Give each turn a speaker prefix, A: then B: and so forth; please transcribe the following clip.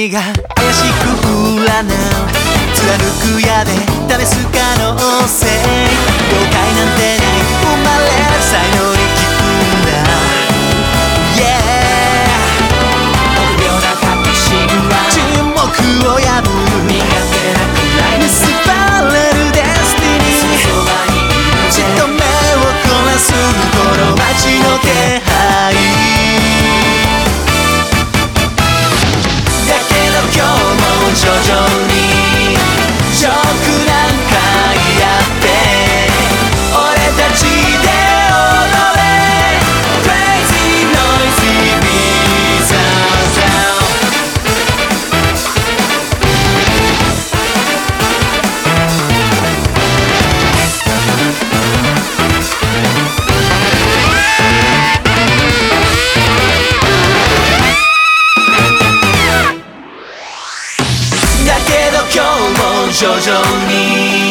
A: 星が怪しく占う貫くやで試す可能性。悄悄求求你。